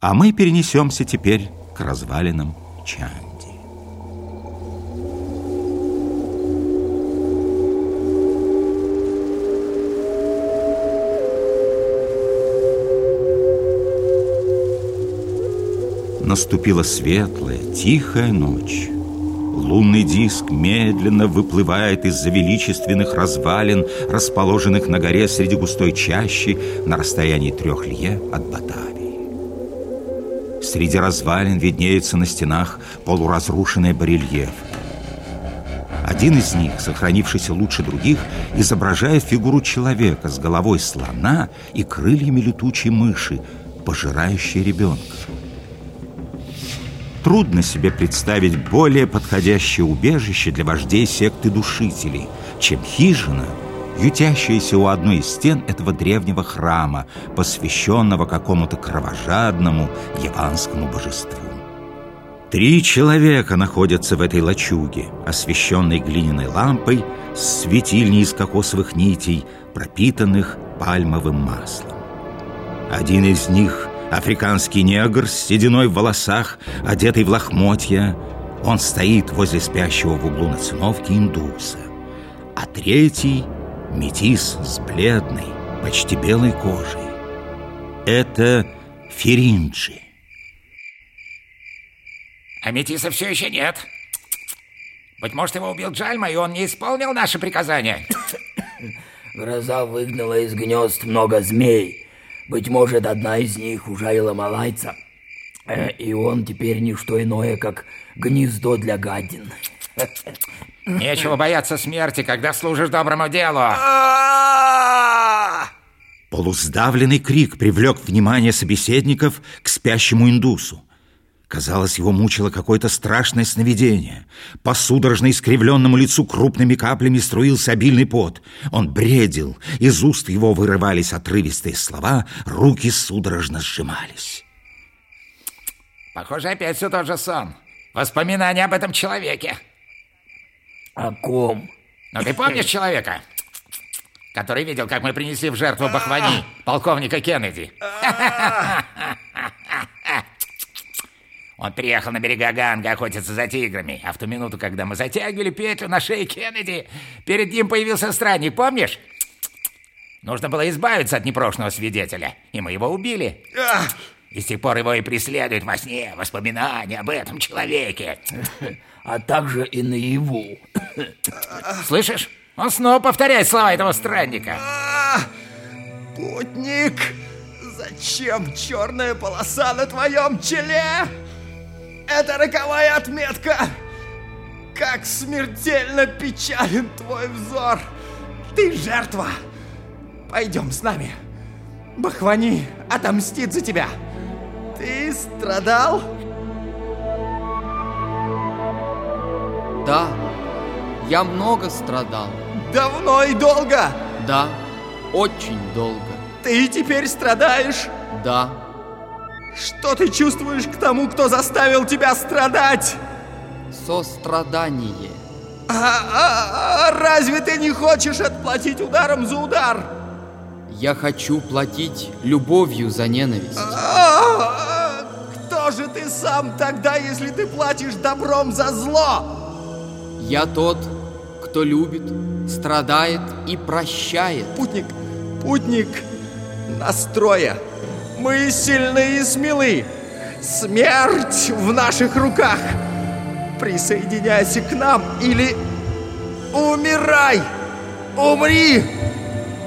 А мы перенесемся теперь к развалинам Чанди. Наступила светлая, тихая ночь. Лунный диск медленно выплывает из-за величественных развалин, расположенных на горе среди густой чащи на расстоянии трех лье от Батавии. Среди развалин виднеется на стенах полуразрушенный барельеф. Один из них, сохранившийся лучше других, изображает фигуру человека с головой слона и крыльями летучей мыши, пожирающей ребенка. Трудно себе представить более подходящее убежище для вождей секты душителей, чем хижина, ютящаяся у одной из стен этого древнего храма, посвященного какому-то кровожадному яванскому божеству. Три человека находятся в этой лачуге, освещенной глиняной лампой с светильней из кокосовых нитей, пропитанных пальмовым маслом. Один из них Африканский негр с сединой в волосах, одетый в лохмотья. Он стоит возле спящего в углу на циновке индуса. А третий — метис с бледной, почти белой кожей. Это Феринджи. А метиса все еще нет. Быть может, его убил Джальма, и он не исполнил наши приказания. Гроза выгнала из гнезд много змей. Быть может, одна из них ужалила малайца, э, и он теперь не что иное, как гнездо для гадин. Нечего бояться смерти, когда служишь доброму делу. Полуздавленный крик привлек внимание собеседников к спящему индусу. Казалось, его мучило какое-то страшное сновидение. По судорожно искривленному лицу крупными каплями струился обильный пот. Он бредил, из уст его вырывались отрывистые слова, руки судорожно сжимались. Похоже, опять все тот же сон. Воспоминания об этом человеке. О ком? Ну, ты помнишь человека, который видел, как мы принесли в жертву Бахвани, полковника Кеннеди? Он приехал на берега Ганга охотиться за тиграми, а в ту минуту, когда мы затягивали петлю на шее Кеннеди, перед ним появился странник, помнишь? Нужно было избавиться от непрошенного свидетеля, и мы его убили. И с тех пор его и преследуют во сне воспоминания об этом человеке. А также и наяву. Слышишь? Он снова повторяет слова этого странника. Путник, зачем черная полоса на твоем челе? Это роковая отметка! Как смертельно печален твой взор! Ты жертва! Пойдем с нами. Бахвани отомстит за тебя. Ты страдал? Да, я много страдал. Давно и долго? Да, очень долго. Ты теперь страдаешь? Да. Что ты чувствуешь к тому, кто заставил тебя страдать? Сострадание. А, а, а разве ты не хочешь отплатить ударом за удар? Я хочу платить любовью за ненависть. А, а, же ты сам тогда, если ты платишь добром за зло? Я тот, кто любит, страдает и прощает. Путник, путник настроя. Мы сильны и смелы. Смерть в наших руках. Присоединяйся к нам или умирай. Умри.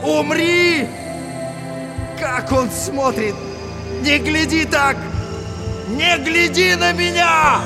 Умри. Как он смотрит. Не гляди так. Не гляди на меня.